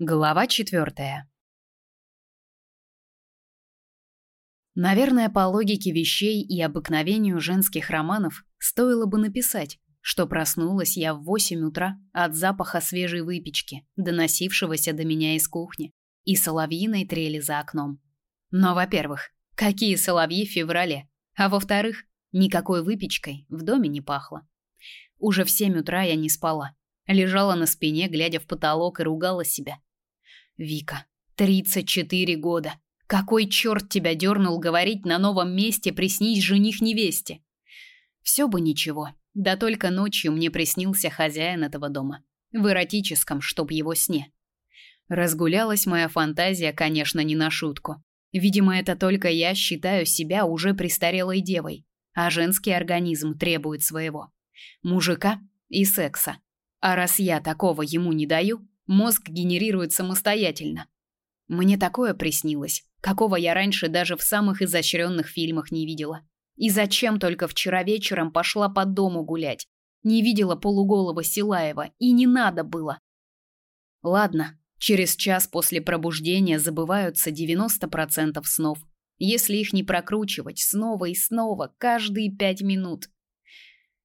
Глава четвертая. Наверное, по логике вещей и обыкновению женских романов стоило бы написать, что проснулась я в восемь утра от запаха свежей выпечки, доносившегося до меня из кухни, и соловьиной трели за окном. Но, во-первых, какие соловьи в феврале, а во-вторых, никакой выпечкой в доме не пахло. Уже в семь утра я не спала, лежала на спине, глядя в потолок и ругала себя. Вика, 34 года. Какой черт тебя дернул говорить на новом месте приснись жених невесте? Все бы ничего. Да только ночью мне приснился хозяин этого дома. В эротическом, чтоб его сне. Разгулялась моя фантазия, конечно, не на шутку. Видимо, это только я считаю себя уже престарелой девой, а женский организм требует своего. Мужика и секса. А раз я такого ему не даю, Мозг генерирует самостоятельно. Мне такое приснилось, какого я раньше даже в самых изощренных фильмах не видела. И зачем только вчера вечером пошла по дому гулять? Не видела полуголого Силаева, и не надо было. Ладно, через час после пробуждения забываются 90% снов. Если их не прокручивать снова и снова, каждые пять минут.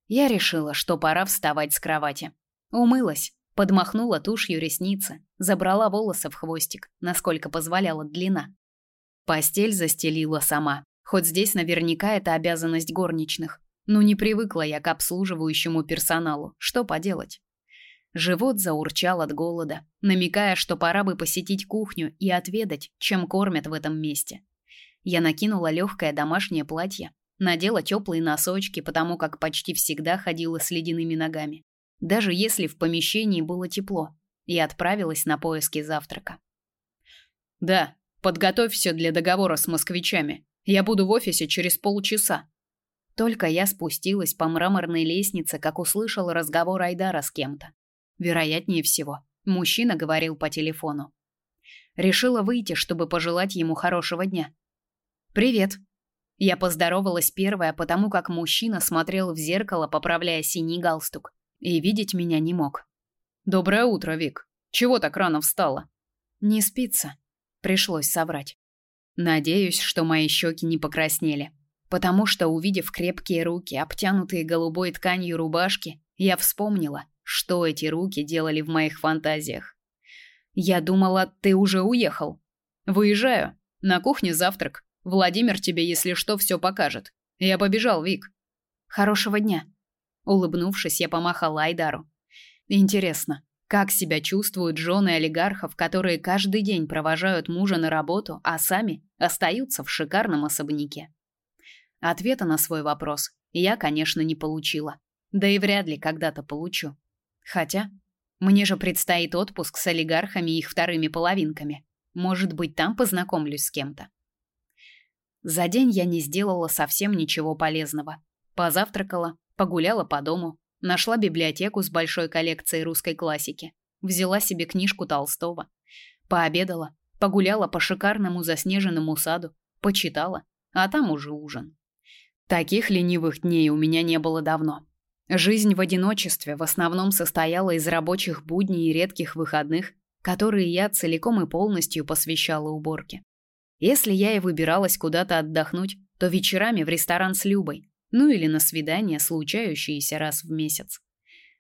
Я решила, что пора вставать с кровати. Умылась, Подмахнула тушью ресницы, забрала волосы в хвостик, насколько позволяла длина. Постель застелила сама. Хоть здесь наверняка это обязанность горничных. Но не привыкла я к обслуживающему персоналу. Что поделать? Живот заурчал от голода, намекая, что пора бы посетить кухню и отведать, чем кормят в этом месте. Я накинула легкое домашнее платье, надела теплые носочки, потому как почти всегда ходила с ледяными ногами даже если в помещении было тепло, и отправилась на поиски завтрака. Да, подготовь все для договора с москвичами. Я буду в офисе через полчаса. Только я спустилась по мраморной лестнице, как услышала разговор Айдара с кем-то. Вероятнее всего, мужчина говорил по телефону. Решила выйти, чтобы пожелать ему хорошего дня. Привет. Я поздоровалась первая, потому как мужчина смотрел в зеркало, поправляя синий галстук и видеть меня не мог. Доброе утро, Вик. Чего так рано встала? Не спится, пришлось соврать. Надеюсь, что мои щеки не покраснели, потому что увидев крепкие руки, обтянутые голубой тканью рубашки, я вспомнила, что эти руки делали в моих фантазиях. Я думала, ты уже уехал. Выезжаю. На кухне завтрак. Владимир тебе, если что, все покажет. Я побежал, Вик. Хорошего дня. Улыбнувшись, я помахала Айдару. Интересно, как себя чувствуют жены олигархов, которые каждый день провожают мужа на работу, а сами остаются в шикарном особняке? Ответа на свой вопрос я, конечно, не получила. Да и вряд ли когда-то получу. Хотя мне же предстоит отпуск с олигархами и их вторыми половинками. Может быть, там познакомлюсь с кем-то. За день я не сделала совсем ничего полезного. Позавтракала, Погуляла по дому, нашла библиотеку с большой коллекцией русской классики, взяла себе книжку Толстого, пообедала, погуляла по шикарному заснеженному саду, почитала, а там уже ужин. Таких ленивых дней у меня не было давно. Жизнь в одиночестве в основном состояла из рабочих будней и редких выходных, которые я целиком и полностью посвящала уборке. Если я и выбиралась куда-то отдохнуть, то вечерами в ресторан с Любой, ну или на свидание, случающиеся раз в месяц.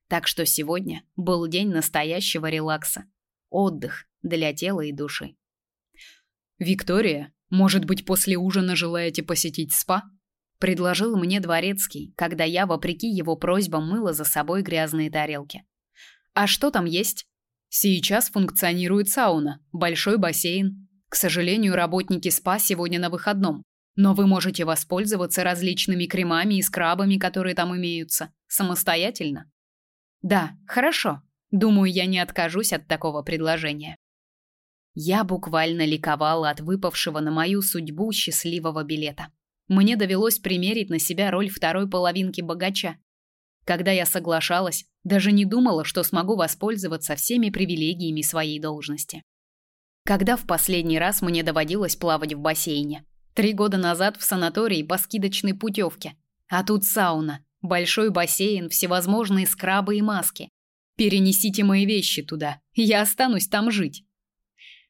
Так что сегодня был день настоящего релакса, отдых для тела и души. Виктория, может быть, после ужина желаете посетить спа? предложил мне дворецкий, когда я вопреки его просьбам мыла за собой грязные тарелки. А что там есть? Сейчас функционирует сауна, большой бассейн. К сожалению, работники спа сегодня на выходном. Но вы можете воспользоваться различными кремами и скрабами, которые там имеются, самостоятельно. Да, хорошо. Думаю, я не откажусь от такого предложения. Я буквально ликовала от выпавшего на мою судьбу счастливого билета. Мне довелось примерить на себя роль второй половинки богача. Когда я соглашалась, даже не думала, что смогу воспользоваться всеми привилегиями своей должности. Когда в последний раз мне доводилось плавать в бассейне? Три года назад в санатории по скидочной путевке. А тут сауна, большой бассейн, всевозможные скрабы и маски. Перенесите мои вещи туда, я останусь там жить.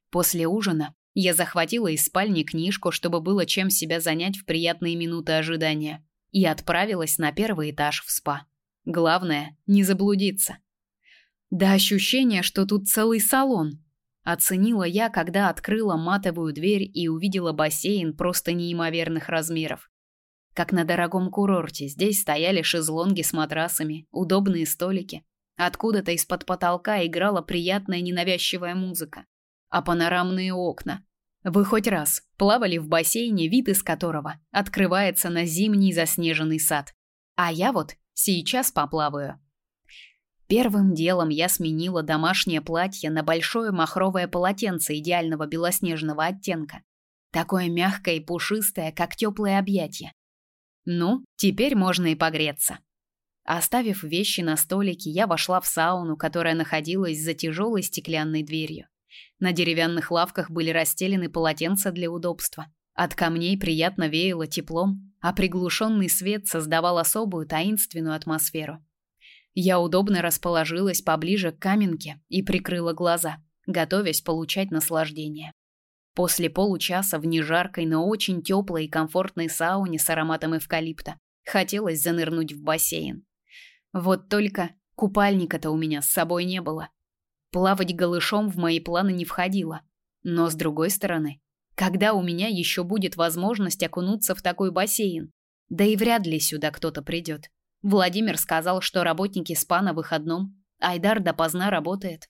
После ужина я захватила из спальни книжку, чтобы было чем себя занять в приятные минуты ожидания, и отправилась на первый этаж в спа. Главное не заблудиться. Да ощущение, что тут целый салон. Оценила я, когда открыла матовую дверь и увидела бассейн просто неимоверных размеров. Как на дорогом курорте, здесь стояли шезлонги с матрасами, удобные столики. Откуда-то из-под потолка играла приятная ненавязчивая музыка. А панорамные окна. Вы хоть раз плавали в бассейне, вид из которого открывается на зимний заснеженный сад? А я вот сейчас поплаваю. Первым делом я сменила домашнее платье на большое махровое полотенце идеального белоснежного оттенка. Такое мягкое и пушистое, как теплое объятие. Ну, теперь можно и погреться. Оставив вещи на столике, я вошла в сауну, которая находилась за тяжелой стеклянной дверью. На деревянных лавках были расстелены полотенца для удобства. От камней приятно веяло теплом, а приглушенный свет создавал особую таинственную атмосферу. Я удобно расположилась поближе к каменке и прикрыла глаза, готовясь получать наслаждение. После получаса в нежаркой, но очень теплой и комфортной сауне с ароматом эвкалипта хотелось занырнуть в бассейн. Вот только купальника-то у меня с собой не было. Плавать голышом в мои планы не входило. Но с другой стороны, когда у меня еще будет возможность окунуться в такой бассейн? Да и вряд ли сюда кто-то придет. Владимир сказал, что работники СПА на выходном, Айдар допоздна работает.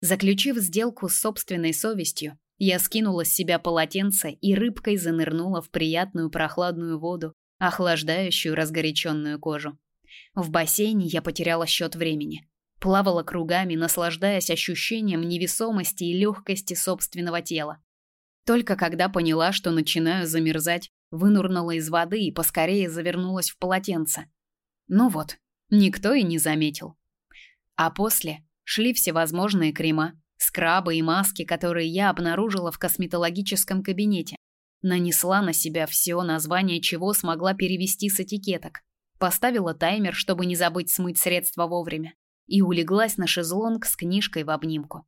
Заключив сделку с собственной совестью, я скинула с себя полотенце и рыбкой занырнула в приятную прохладную воду, охлаждающую разгоряченную кожу. В бассейне я потеряла счет времени. Плавала кругами, наслаждаясь ощущением невесомости и легкости собственного тела. Только когда поняла, что начинаю замерзать, вынурнула из воды и поскорее завернулась в полотенце. Ну вот, никто и не заметил. А после шли всевозможные крема, скрабы и маски, которые я обнаружила в косметологическом кабинете. Нанесла на себя все название, чего смогла перевести с этикеток. Поставила таймер, чтобы не забыть смыть средства вовремя, и улеглась на шезлонг с книжкой в обнимку.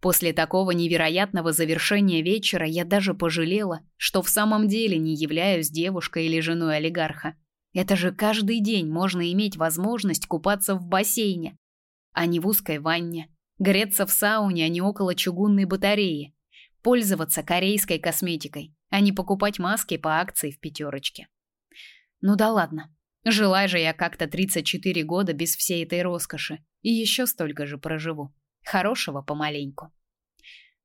После такого невероятного завершения вечера я даже пожалела, что в самом деле не являюсь девушкой или женой олигарха. Это же каждый день можно иметь возможность купаться в бассейне, а не в узкой ванне, Греться в сауне, а не около чугунной батареи. Пользоваться корейской косметикой, а не покупать маски по акции в пятерочке. Ну да ладно. Жила же я как-то 34 года без всей этой роскоши, и еще столько же проживу. Хорошего помаленьку.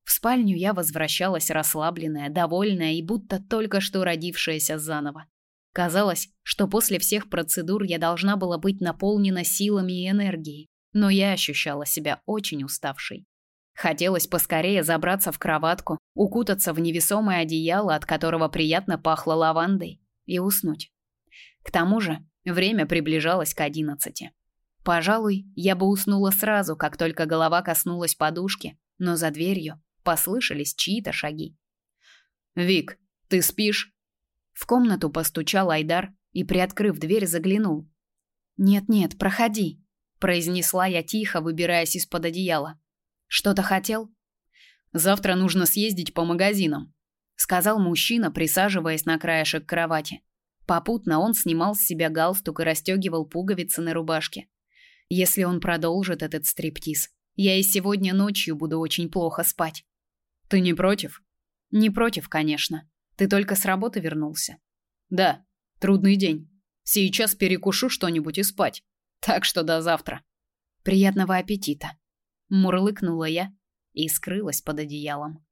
В спальню я возвращалась расслабленная, довольная и будто только что родившаяся заново. Казалось, что после всех процедур я должна была быть наполнена силами и энергией но я ощущала себя очень уставшей. Хотелось поскорее забраться в кроватку, укутаться в невесомое одеяло, от которого приятно пахло лавандой, и уснуть. К тому же, время приближалось к одиннадцати. Пожалуй, я бы уснула сразу, как только голова коснулась подушки, но за дверью послышались чьи-то шаги. «Вик, ты спишь?» В комнату постучал Айдар и, приоткрыв дверь, заглянул. «Нет-нет, проходи», произнесла я тихо, выбираясь из-под одеяла. Что-то хотел? Завтра нужно съездить по магазинам, сказал мужчина, присаживаясь на краешек кровати. Попутно он снимал с себя галстук и расстегивал пуговицы на рубашке. Если он продолжит этот стриптиз, я и сегодня ночью буду очень плохо спать. Ты не против? Не против, конечно. Ты только с работы вернулся. Да, трудный день. Сейчас перекушу что-нибудь и спать. Так что до завтра. Приятного аппетита. Мурлыкнула я и скрылась под одеялом.